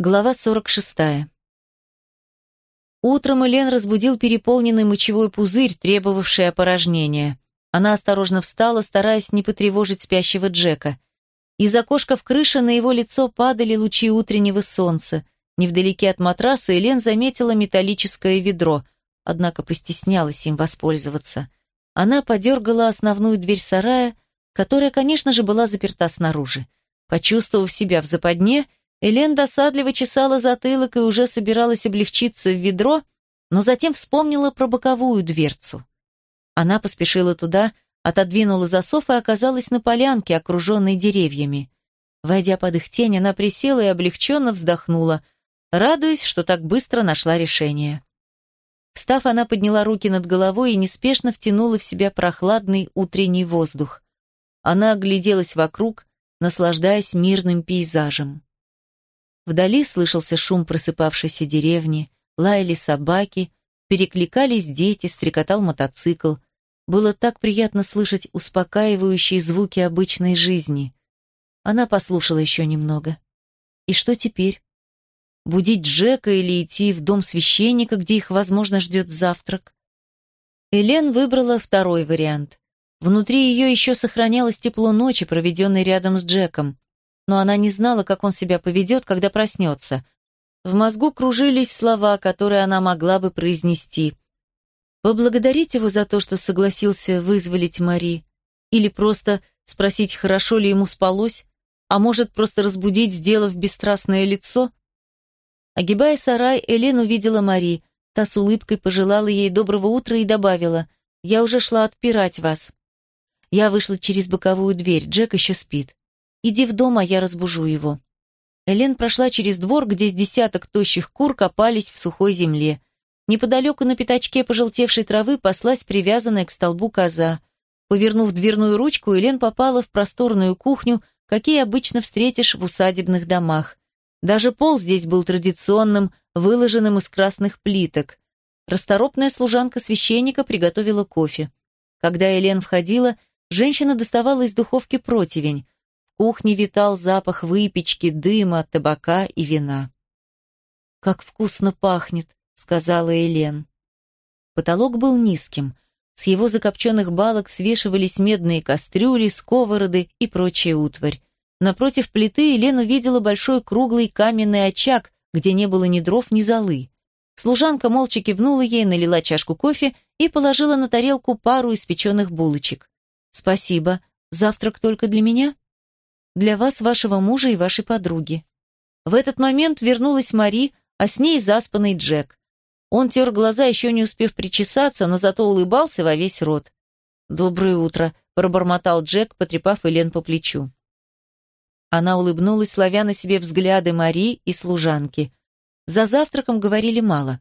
Глава 46. Утром Элен разбудил переполненный мочевой пузырь, требовавший опорожнения. Она осторожно встала, стараясь не потревожить спящего Джека. Из окошка в крыше на его лицо падали лучи утреннего солнца. Невдалеке от матраса Элен заметила металлическое ведро, однако постеснялась им воспользоваться. Она подергала основную дверь сарая, которая, конечно же, была заперта снаружи. Почувствовав себя в западне, Элен досадливо чесала затылок и уже собиралась облегчиться в ведро, но затем вспомнила про боковую дверцу. Она поспешила туда, отодвинула засов и оказалась на полянке, окруженной деревьями. Войдя под их тень, она присела и облегченно вздохнула, радуясь, что так быстро нашла решение. Встав, она подняла руки над головой и неспешно втянула в себя прохладный утренний воздух. Она огляделась вокруг, наслаждаясь мирным пейзажем. Вдали слышался шум просыпавшейся деревни, лаяли собаки, перекликались дети, стрекотал мотоцикл. Было так приятно слышать успокаивающие звуки обычной жизни. Она послушала еще немного. И что теперь? Будить Джека или идти в дом священника, где их, возможно, ждет завтрак? Элен выбрала второй вариант. Внутри ее еще сохранялось тепло ночи, проведенной рядом с Джеком но она не знала, как он себя поведет, когда проснется. В мозгу кружились слова, которые она могла бы произнести. Поблагодарить его за то, что согласился вызволить Мари. Или просто спросить, хорошо ли ему спалось, а может, просто разбудить, сделав бесстрастное лицо? Огибая сарай, Элен увидела Мари. Та с улыбкой пожелала ей доброго утра и добавила, «Я уже шла отпирать вас». Я вышла через боковую дверь, Джек еще спит. Иди в дом, а я разбужу его». Элен прошла через двор, где с десяток тощих кур копались в сухой земле. Неподалеку на пятачке пожелтевшей травы паслась привязанная к столбу коза. Повернув дверную ручку, Элен попала в просторную кухню, какие обычно встретишь в усадебных домах. Даже пол здесь был традиционным, выложенным из красных плиток. Расторопная служанка священника приготовила кофе. Когда Элен входила, женщина доставала из духовки противень кухне витал запах выпечки, дыма, табака и вина. «Как вкусно пахнет», — сказала Элен. Потолок был низким. С его закопченных балок свешивались медные кастрюли, сковороды и прочая утварь. Напротив плиты Елен увидела большой круглый каменный очаг, где не было ни дров, ни золы. Служанка молча кивнула ей, налила чашку кофе и положила на тарелку пару испеченных булочек. «Спасибо. Завтрак только для меня?» Для вас, вашего мужа и вашей подруги». В этот момент вернулась Мари, а с ней заспанный Джек. Он тер глаза, еще не успев причесаться, но зато улыбался во весь рот. «Доброе утро», — пробормотал Джек, потрепав Элен по плечу. Она улыбнулась, ловя на себе взгляды Мари и служанки. За завтраком говорили мало.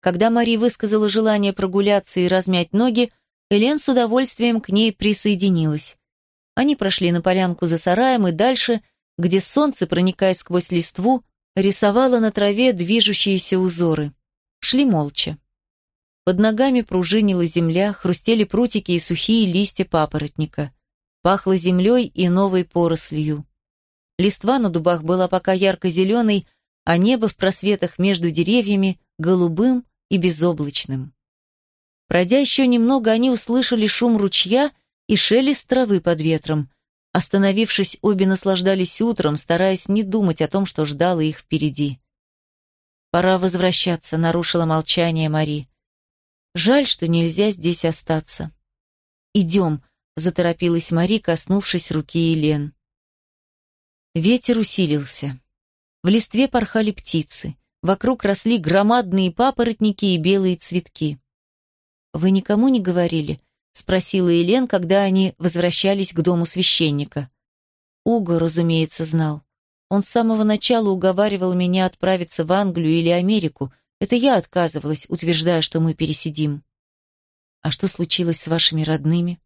Когда Мари высказала желание прогуляться и размять ноги, Элен с удовольствием к ней присоединилась. Они прошли на полянку за сараем и дальше, где солнце, проникая сквозь листву, рисовало на траве движущиеся узоры. Шли молча. Под ногами пружинила земля, хрустели прутики и сухие листья папоротника. Пахло землей и новой порослью. Листва на дубах была пока ярко-зеленой, а небо в просветах между деревьями голубым и безоблачным. Пройдя еще немного, они услышали шум ручья и шелест травы под ветром. Остановившись, обе наслаждались утром, стараясь не думать о том, что ждало их впереди. «Пора возвращаться», — нарушила молчание Мари. «Жаль, что нельзя здесь остаться». «Идем», — заторопилась Мари, коснувшись руки Елен. Ветер усилился. В листве порхали птицы. Вокруг росли громадные папоротники и белые цветки. «Вы никому не говорили?» — спросила Елен, когда они возвращались к дому священника. Уго, разумеется, знал. Он с самого начала уговаривал меня отправиться в Англию или Америку. Это я отказывалась, утверждая, что мы пересидим. А что случилось с вашими родными?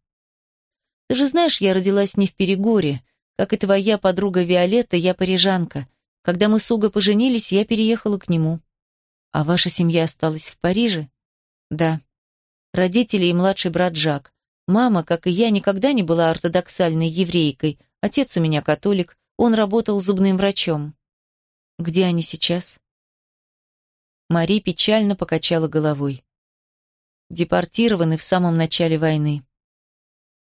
Ты же знаешь, я родилась не в Перегоре. Как и твоя подруга Виолетта, я парижанка. Когда мы с Уго поженились, я переехала к нему. А ваша семья осталась в Париже? Да родители и младший брат Жак. Мама, как и я, никогда не была ортодоксальной еврейкой. Отец у меня католик, он работал зубным врачом. Где они сейчас? Мари печально покачала головой. Депортированы в самом начале войны.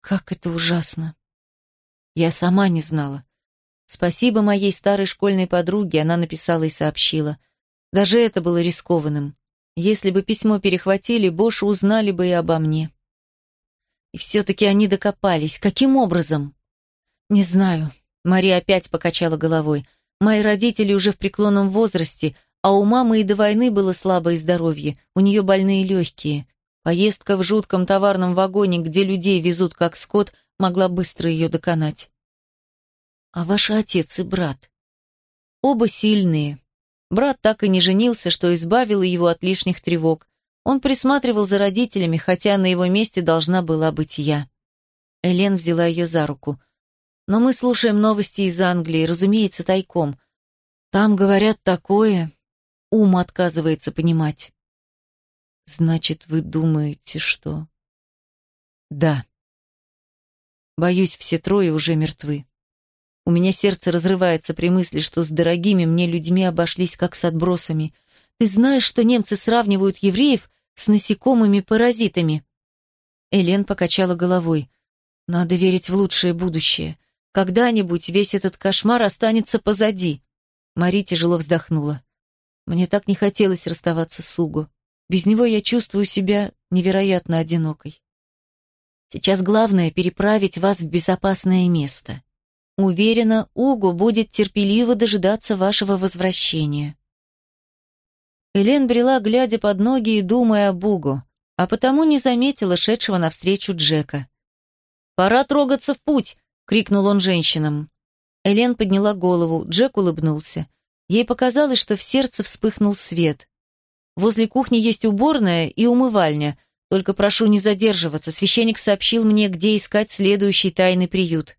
Как это ужасно. Я сама не знала. Спасибо моей старой школьной подруге, она написала и сообщила. Даже это было рискованным. Если бы письмо перехватили, Боши узнали бы и обо мне. И все-таки они докопались. Каким образом? Не знаю. Мария опять покачала головой. Мои родители уже в преклонном возрасте, а у мамы и до войны было слабое здоровье, у нее больные легкие. Поездка в жутком товарном вагоне, где людей везут как скот, могла быстро ее доконать. А ваш отец и брат? Оба сильные. Брат так и не женился, что избавило его от лишних тревог. Он присматривал за родителями, хотя на его месте должна была быть я. Элен взяла ее за руку. Но мы слушаем новости из Англии, разумеется, тайком. Там говорят такое, ум отказывается понимать. Значит, вы думаете, что... Да. Боюсь, все трое уже мертвы. У меня сердце разрывается при мысли, что с дорогими мне людьми обошлись как с отбросами. Ты знаешь, что немцы сравнивают евреев с насекомыми-паразитами?» Элен покачала головой. «Надо верить в лучшее будущее. Когда-нибудь весь этот кошмар останется позади». Мари тяжело вздохнула. «Мне так не хотелось расставаться с Уго. Без него я чувствую себя невероятно одинокой. Сейчас главное — переправить вас в безопасное место. Уверена, Уго будет терпеливо дожидаться вашего возвращения. Элен брела, глядя под ноги и думая об Уго, а потому не заметила шедшего навстречу Джека. «Пора трогаться в путь!» — крикнул он женщинам. Элен подняла голову, Джек улыбнулся. Ей показалось, что в сердце вспыхнул свет. Возле кухни есть уборная и умывальня. Только прошу не задерживаться, священник сообщил мне, где искать следующий тайный приют.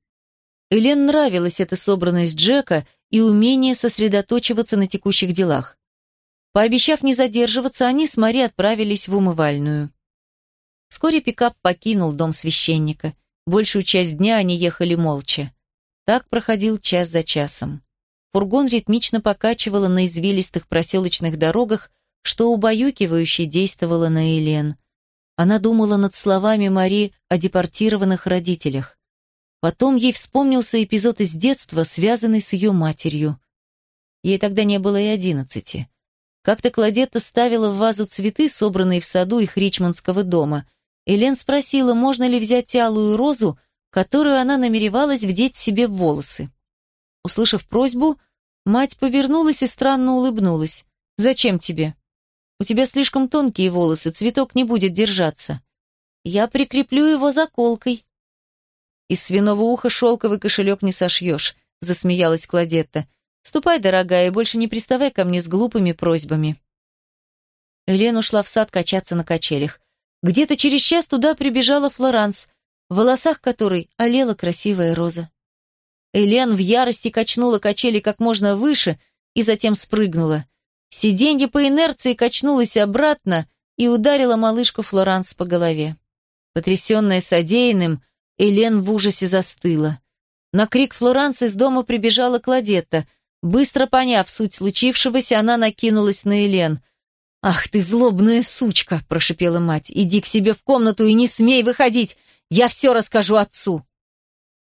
Элен нравилась эта собранность Джека и умение сосредоточиваться на текущих делах. Пообещав не задерживаться, они с Мари отправились в умывальную. Вскоре пикап покинул дом священника. Большую часть дня они ехали молча. Так проходил час за часом. Фургон ритмично покачивало на извилистых проселочных дорогах, что убаюкивающе действовало на Элен. Она думала над словами Мари о депортированных родителях. Потом ей вспомнился эпизод из детства, связанный с ее матерью. Ей тогда не было и одиннадцати. Как-то Кладетта ставила в вазу цветы, собранные в саду их ричмондского дома. Элен спросила, можно ли взять алую розу, которую она намеревалась вдеть себе в волосы. Услышав просьбу, мать повернулась и странно улыбнулась. «Зачем тебе? У тебя слишком тонкие волосы, цветок не будет держаться. Я прикреплю его заколкой», из свиного уха шелковый кошелек не сошьешь», — засмеялась Кладетта. «Ступай, дорогая, и больше не приставай ко мне с глупыми просьбами». Элен ушла в сад качаться на качелях. Где-то через час туда прибежала Флоранс, в волосах которой олела красивая роза. Элен в ярости качнула качели как можно выше и затем спрыгнула. Сиденье по инерции качнулось обратно и ударило малышку Флоранс по голове. Потрясенная содеянным, Элен в ужасе застыла. На крик Флоранс из дома прибежала Кладетта. Быстро поняв суть случившегося, она накинулась на Элен. «Ах ты, злобная сучка!» – прошипела мать. «Иди к себе в комнату и не смей выходить! Я все расскажу отцу!»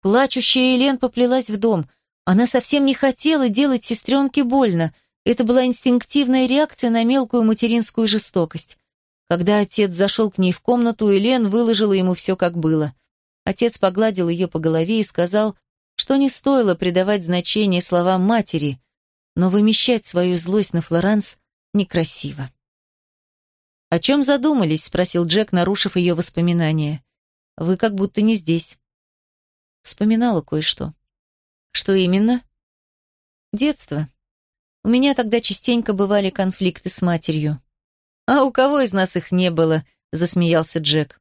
Плачущая Элен поплелась в дом. Она совсем не хотела делать сестренке больно. Это была инстинктивная реакция на мелкую материнскую жестокость. Когда отец зашел к ней в комнату, Элен выложила ему все, как было. Отец погладил ее по голове и сказал, что не стоило придавать значение словам матери, но вымещать свою злость на Флоранс некрасиво. «О чем задумались?» — спросил Джек, нарушив ее воспоминания. «Вы как будто не здесь». Вспоминала кое-что. «Что именно?» «Детство. У меня тогда частенько бывали конфликты с матерью». «А у кого из нас их не было?» — засмеялся Джек.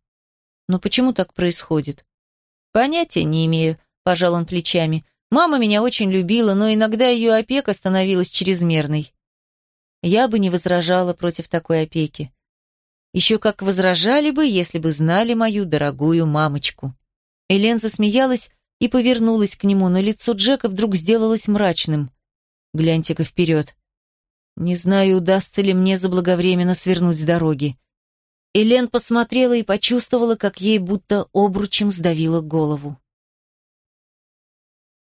«Но почему так происходит?» «Понятия не имею», – пожал он плечами. «Мама меня очень любила, но иногда ее опека становилась чрезмерной». Я бы не возражала против такой опеки. Еще как возражали бы, если бы знали мою дорогую мамочку. Элен засмеялась и повернулась к нему, но лицо Джека вдруг сделалось мрачным. Гляньте-ка вперед. Не знаю, удастся ли мне заблаговременно свернуть с дороги. Элен посмотрела и почувствовала, как ей будто обручем сдавило голову.